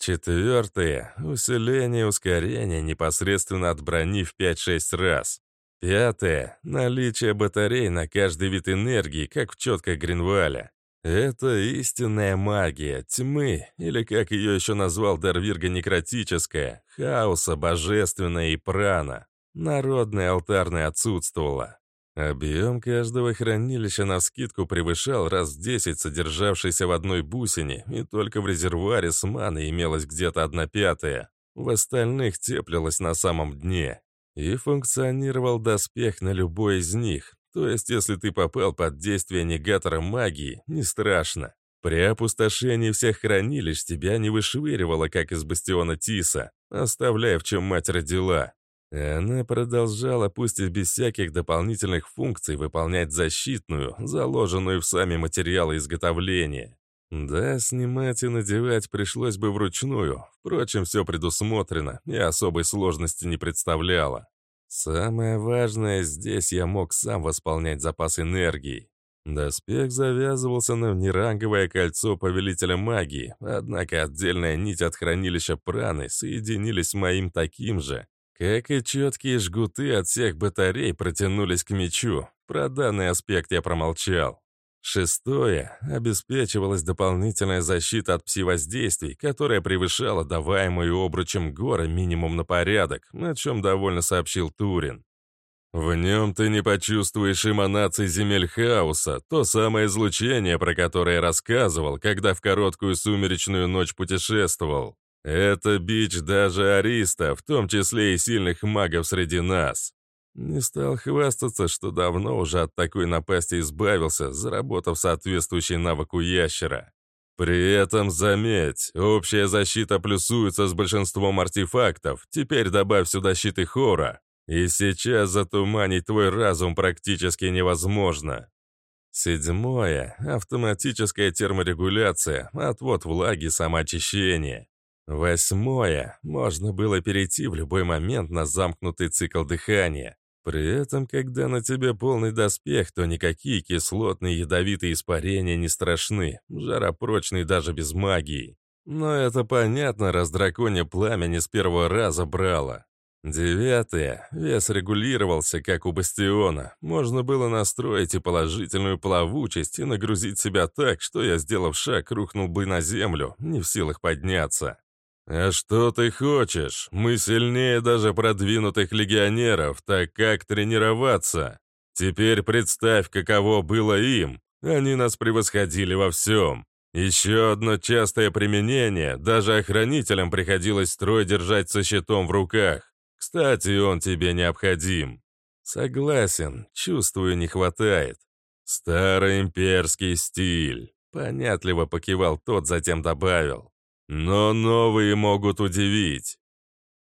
Четвертое. Усиление ускорения непосредственно от брони в 5-6 раз. Пятое. Наличие батарей на каждый вид энергии, как в четкой Гринваля. Это истинная магия, тьмы, или как ее еще назвал Дарвирга некротическая, хаоса, божественная и прана. Народная алтарная отсутствовала. Объем каждого хранилища на скидку превышал раз в 10 содержавшийся в одной бусине, и только в резервуаре с маной имелось где-то одна пятая. В остальных теплилось на самом дне. И функционировал доспех на любой из них. То есть, если ты попал под действие негатора магии, не страшно. При опустошении всех хранилищ тебя не вышвыривало, как из бастиона Тиса, оставляя в чем мать родила. Она продолжала, пусть и без всяких дополнительных функций, выполнять защитную, заложенную в сами материалы изготовления. Да, снимать и надевать пришлось бы вручную. Впрочем, все предусмотрено и особой сложности не представляло. Самое важное здесь я мог сам восполнять запас энергии. Доспех завязывался на неранговое кольцо Повелителя Магии, однако отдельная нить от хранилища праны соединились с моим таким же, как и четкие жгуты от всех батарей протянулись к мечу. Про данный аспект я промолчал. Шестое. Обеспечивалась дополнительная защита от пси-воздействий, которая превышала даваемую обручем гора минимум на порядок, о чем довольно сообщил Турин. В нем ты не почувствуешь эманаций земель хаоса, то самое излучение, про которое рассказывал, когда в короткую сумеречную ночь путешествовал. Это бич даже Ариста, в том числе и сильных магов среди нас. Не стал хвастаться, что давно уже от такой напасти избавился, заработав соответствующий навык у ящера. При этом, заметь, общая защита плюсуется с большинством артефактов, теперь добавь сюда щиты Хора, и сейчас затуманить твой разум практически невозможно. Седьмое. Автоматическая терморегуляция, отвод влаги, самоочищение. Восьмое. Можно было перейти в любой момент на замкнутый цикл дыхания. При этом, когда на тебе полный доспех, то никакие кислотные ядовитые испарения не страшны, жаропрочный даже без магии. Но это понятно, раз драконье пламя не с первого раза брало. Девятое. Вес регулировался, как у бастиона. Можно было настроить и положительную плавучесть, и нагрузить себя так, что я, сделав шаг, рухнул бы на землю, не в силах подняться. «А что ты хочешь? Мы сильнее даже продвинутых легионеров, так как тренироваться? Теперь представь, каково было им. Они нас превосходили во всем. Еще одно частое применение, даже охранителям приходилось строй держать со щитом в руках. Кстати, он тебе необходим». «Согласен, чувствую, не хватает». «Старый имперский стиль», — понятливо покивал тот, затем добавил. Но новые могут удивить.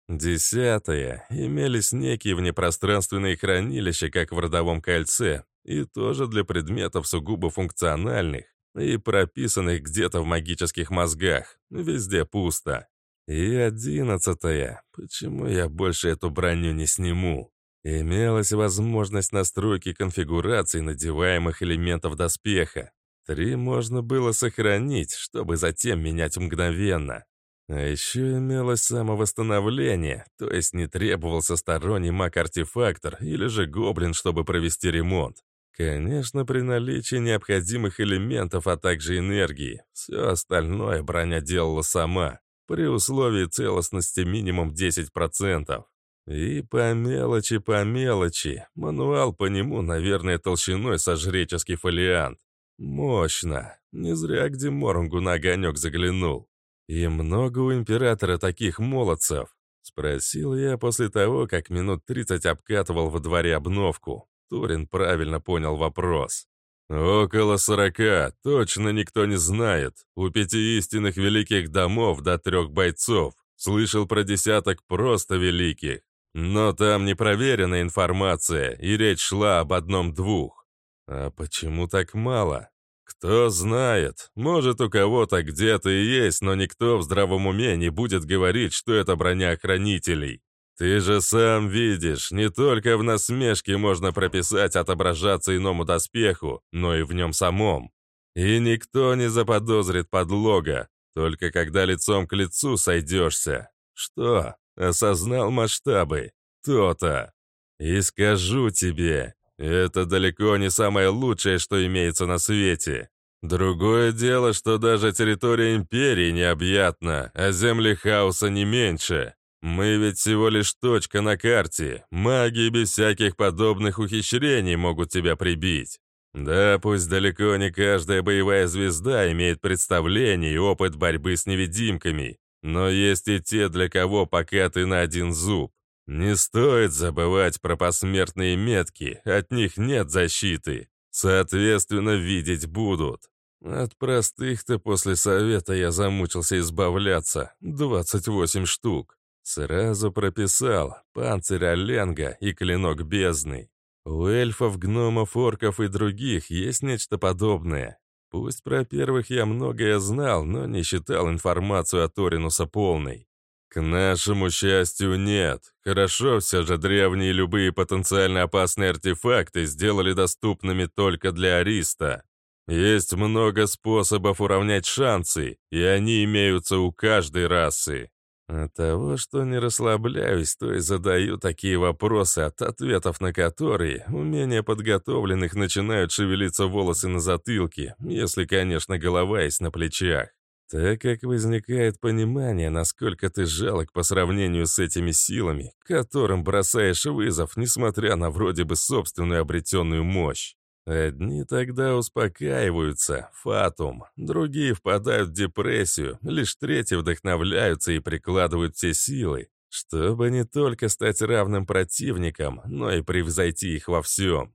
Десятое. Имелись некие внепространственные хранилища, как в родовом кольце, и тоже для предметов сугубо функциональных и прописанных где-то в магических мозгах. Везде пусто. И одиннадцатое. Почему я больше эту броню не сниму? Имелась возможность настройки конфигурации надеваемых элементов доспеха. Три можно было сохранить, чтобы затем менять мгновенно. А еще имелось самовосстановление, то есть не требовался сторонний маг-артефактор или же гоблин, чтобы провести ремонт. Конечно, при наличии необходимых элементов, а также энергии. Все остальное броня делала сама, при условии целостности минимум 10%. И по мелочи, по мелочи. Мануал по нему, наверное, толщиной со жреческий фолиант. Мощно. Не зря к Деморунгу на огонек заглянул. И много у императора таких молодцев. Спросил я после того, как минут тридцать обкатывал во дворе обновку. Турин правильно понял вопрос. «Около сорока, точно никто не знает. У пяти истинных великих домов до трех бойцов. Слышал про десяток просто великих. Но там непроверенная информация, и речь шла об одном-двух. А почему так мало? Кто знает, может у кого-то где-то и есть, но никто в здравом уме не будет говорить, что это броня охранителей. Ты же сам видишь, не только в насмешке можно прописать отображаться иному доспеху, но и в нем самом. И никто не заподозрит подлога, только когда лицом к лицу сойдешься. Что, осознал масштабы? То-то. И скажу тебе, это далеко не самое лучшее, что имеется на свете. Другое дело, что даже территория Империи необъятна, а земли хаоса не меньше. Мы ведь всего лишь точка на карте. Маги без всяких подобных ухищрений могут тебя прибить. Да, пусть далеко не каждая боевая звезда имеет представление и опыт борьбы с невидимками, но есть и те, для кого пока ты на один зуб. Не стоит забывать про посмертные метки, от них нет защиты. Соответственно, видеть будут. От простых-то после совета я замучился избавляться. 28 штук. Сразу прописал панцирь Оленга и клинок бездны. У эльфов, гномов, орков и других есть нечто подобное. Пусть про первых я многое знал, но не считал информацию от Оринуса полной. К нашему счастью, нет. Хорошо все же древние любые потенциально опасные артефакты сделали доступными только для Ариста. Есть много способов уравнять шансы, и они имеются у каждой расы. От того, что не расслабляюсь, то и задаю такие вопросы, от ответов на которые у менее подготовленных начинают шевелиться волосы на затылке, если, конечно, голова есть на плечах. Так как возникает понимание, насколько ты жалок по сравнению с этими силами, которым бросаешь вызов, несмотря на вроде бы собственную обретенную мощь. Одни тогда успокаиваются, фатум, другие впадают в депрессию, лишь третьи вдохновляются и прикладывают все силы, чтобы не только стать равным противникам, но и превзойти их во всем.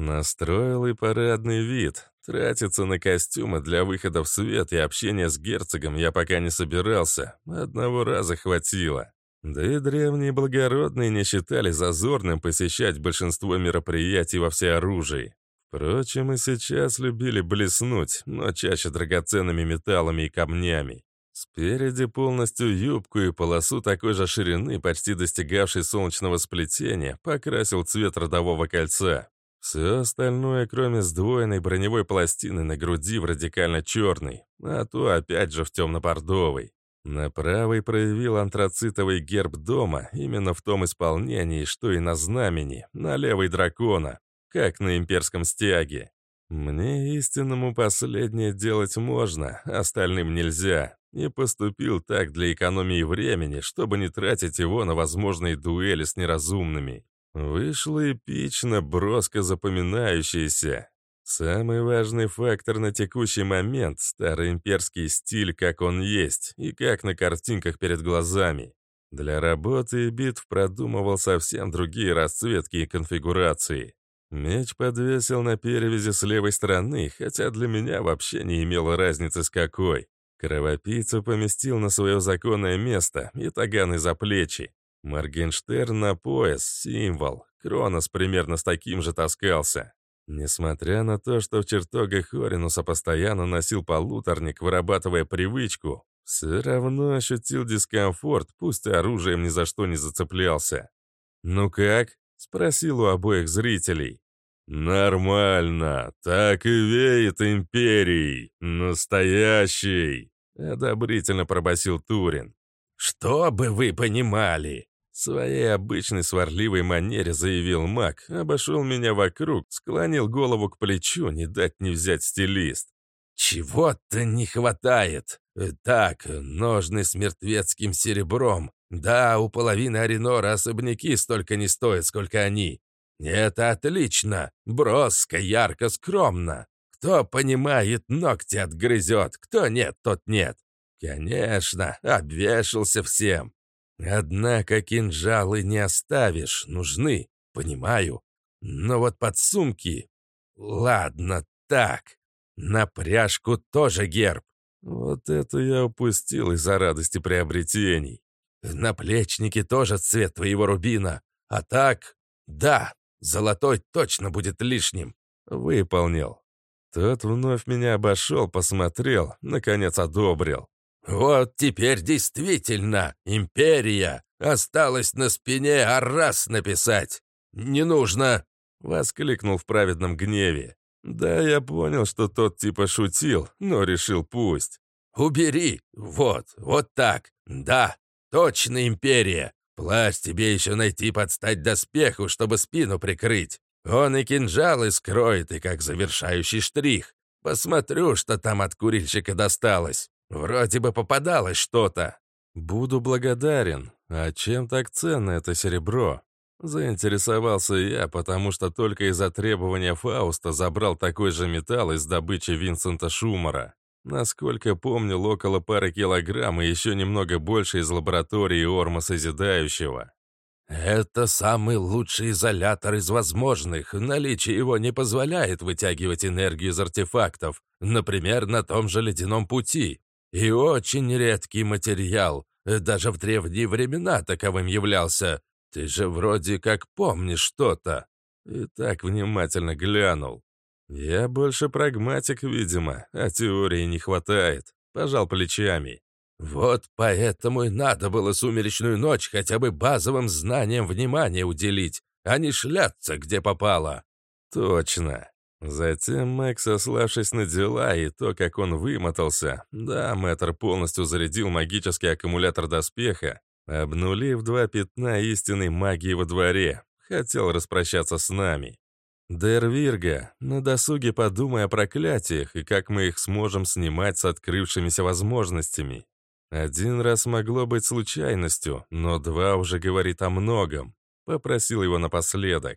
Настроил и парадный вид. Тратиться на костюмы для выхода в свет и общения с герцогом я пока не собирался, одного раза хватило. Да и древние благородные не считали зазорным посещать большинство мероприятий во всеоружии. Впрочем, и сейчас любили блеснуть, но чаще драгоценными металлами и камнями. Спереди полностью юбку и полосу такой же ширины, почти достигавшей солнечного сплетения, покрасил цвет родового кольца. Все остальное, кроме сдвоенной броневой пластины на груди, в радикально черный, а то опять же в темно-бордовый. На правой проявил антрацитовый герб дома, именно в том исполнении, что и на знамени, на левой дракона, как на имперском стяге. Мне истинному последнее делать можно, остальным нельзя. И поступил так для экономии времени, чтобы не тратить его на возможные дуэли с неразумными. Вышло эпично, броско запоминающееся. Самый важный фактор на текущий момент — старый имперский стиль, как он есть, и как на картинках перед глазами. Для работы и битв продумывал совсем другие расцветки и конфигурации. Меч подвесил на перевязи с левой стороны, хотя для меня вообще не имело разницы с какой. Кровопийцу поместил на свое законное место и таганы за плечи. Моргенштерн на пояс, символ. Кронос примерно с таким же таскался. Несмотря на то, что в чертогах Оринуса постоянно носил полуторник, вырабатывая привычку, все равно ощутил дискомфорт, пусть оружием ни за что не зацеплялся. «Ну как?» — спросил у обоих зрителей. «Нормально, так и веет империей, настоящий!» — одобрительно пробасил Турин. «Что бы вы понимали!» Своей обычной сварливой манере заявил маг, обошел меня вокруг, склонил голову к плечу, не дать не взять стилист. «Чего-то не хватает. Так, ножны с мертвецким серебром, Да, у половины Аринора особняки столько не стоят, сколько они. Это отлично, броско, ярко, скромно. Кто понимает, ногти отгрызет, кто нет, тот нет. Конечно, обвешался всем. Однако кинжалы не оставишь, нужны, понимаю. Но вот подсумки... Ладно, так. На пряжку тоже герб. Вот это я упустил из-за радости приобретений. Наплечники тоже цвет твоего рубина. А так, да, золотой точно будет лишним. Выполнил. Тот вновь меня обошел, посмотрел, наконец одобрил. «Вот теперь действительно империя! Осталось на спине а раз написать! Не нужно!» — воскликнул в праведном гневе. Да, я понял, что тот типа шутил, но решил пусть. «Убери! Вот, вот так! Да, точно империя! Плащ тебе еще найти подстать доспеху, чтобы спину прикрыть. Он и кинжалы скроет, и как завершающий штрих. Посмотрю, что там от курильщика досталось. Вроде бы попадалось что-то». «Буду благодарен. А чем так ценно это серебро?» Заинтересовался я, потому что только из-за требования Фауста забрал такой же металл из добычи Винсента Шумара. Насколько помню, около пары килограмм и еще немного больше из лаборатории Орма Созидающего. «Это самый лучший изолятор из возможных. Наличие его не позволяет вытягивать энергию из артефактов, например, на том же ледяном пути. И очень редкий материал. Даже в древние времена таковым являлся. «Ты же вроде как помнишь что-то!» И так внимательно глянул. «Я больше прагматик, видимо, а теории не хватает», — пожал плечами. «Вот поэтому и надо было сумеречную ночь хотя бы базовым знаниям внимания уделить, а не шляться, где попало». «Точно». Затем Мэг, сославшись на дела и то, как он вымотался, да, мэтр полностью зарядил магический аккумулятор доспеха, Обнулив два пятна истинной магии во дворе, хотел распрощаться с нами. Дервирга, на досуге подумай о проклятиях и как мы их сможем снимать с открывшимися возможностями. Один раз могло быть случайностью, но два уже говорит о многом. Попросил его напоследок.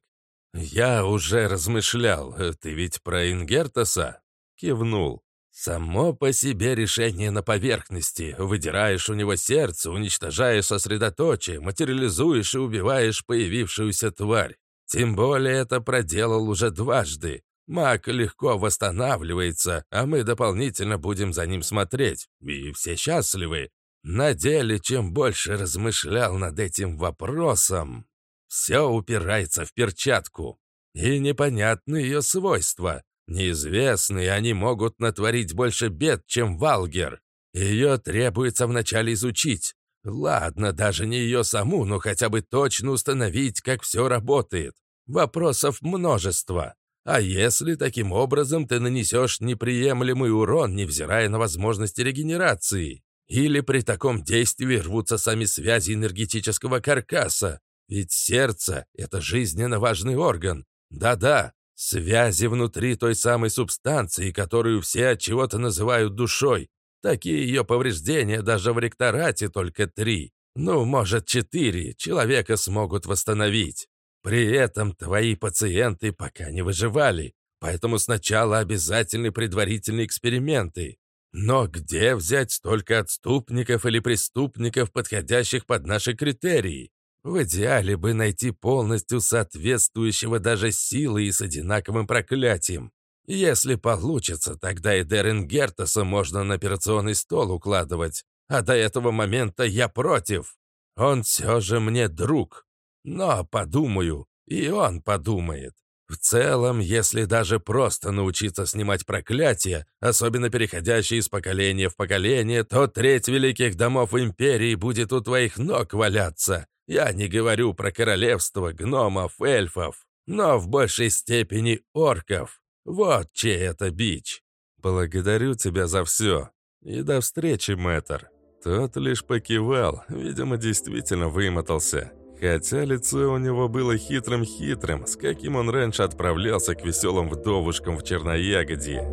«Я уже размышлял, ты ведь про Ингертоса?» Кивнул. Само по себе решение на поверхности. Выдираешь у него сердце, уничтожаешь сосредоточие, материализуешь и убиваешь появившуюся тварь. Тем более это проделал уже дважды. Маг легко восстанавливается, а мы дополнительно будем за ним смотреть. И все счастливы. На деле, чем больше размышлял над этим вопросом, все упирается в перчатку. И непонятны ее свойства. Неизвестные они могут натворить больше бед, чем Валгер. Ее требуется вначале изучить. Ладно, даже не ее саму, но хотя бы точно установить, как все работает. Вопросов множество. А если таким образом ты нанесешь неприемлемый урон, невзирая на возможности регенерации? Или при таком действии рвутся сами связи энергетического каркаса? Ведь сердце — это жизненно важный орган. Да-да, Связи внутри той самой субстанции, которую все от чего-то называют душой. Такие ее повреждения даже в ректорате только три. Ну, может, четыре человека смогут восстановить. При этом твои пациенты пока не выживали, поэтому сначала обязательны предварительные эксперименты. Но где взять столько отступников или преступников, подходящих под наши критерии? В идеале бы найти полностью соответствующего даже силы и с одинаковым проклятием. Если получится, тогда и Дерен Гертаса можно на операционный стол укладывать. А до этого момента я против. Он все же мне друг. Но подумаю, и он подумает. В целом, если даже просто научиться снимать проклятия, особенно переходящие из поколения в поколение, то треть великих домов империи будет у твоих ног валяться, я не говорю про королевство гномов, эльфов, но в большей степени орков. Вот чей это бич. Благодарю тебя за все. И до встречи, мэтр. Тот лишь покивал, видимо, действительно вымотался. Хотя лицо у него было хитрым-хитрым, с каким он раньше отправлялся к веселым вдовушкам в Черноягодье.